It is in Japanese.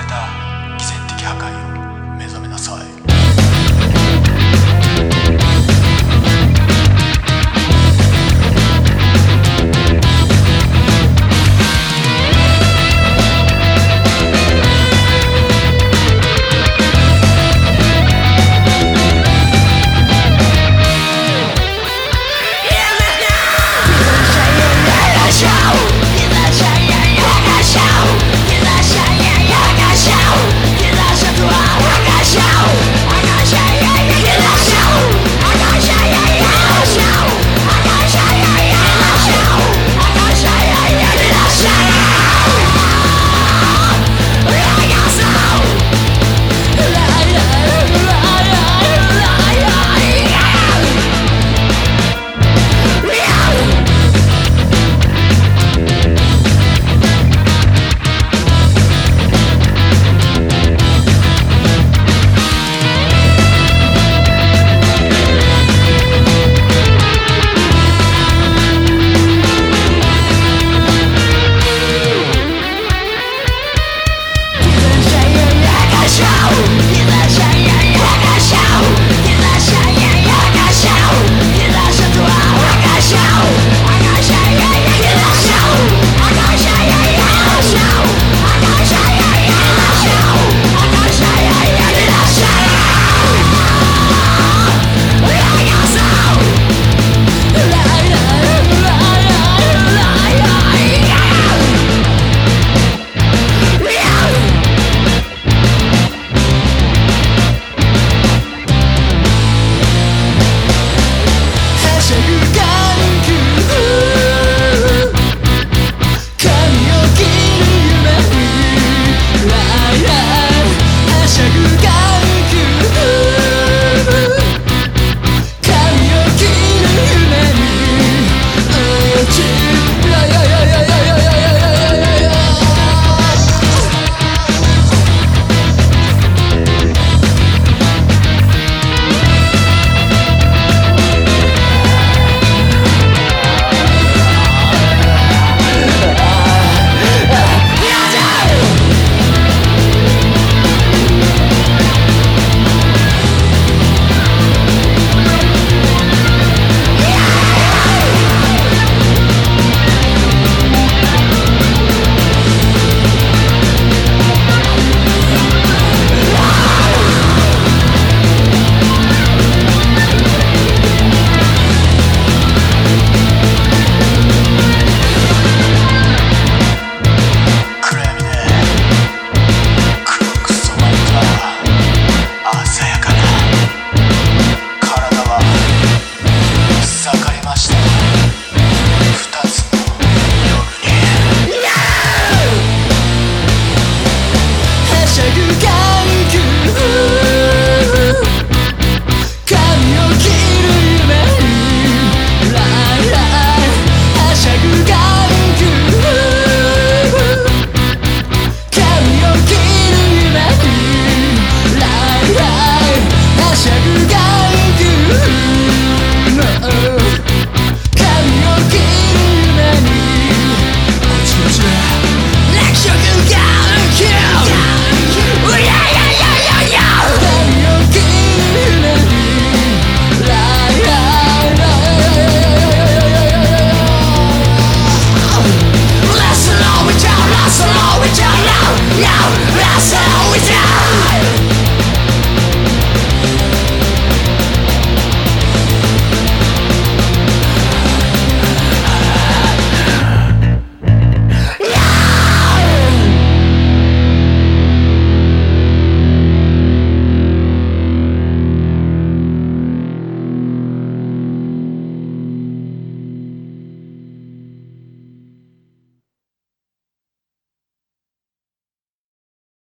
れた奇跡的破壊を目覚めなさい。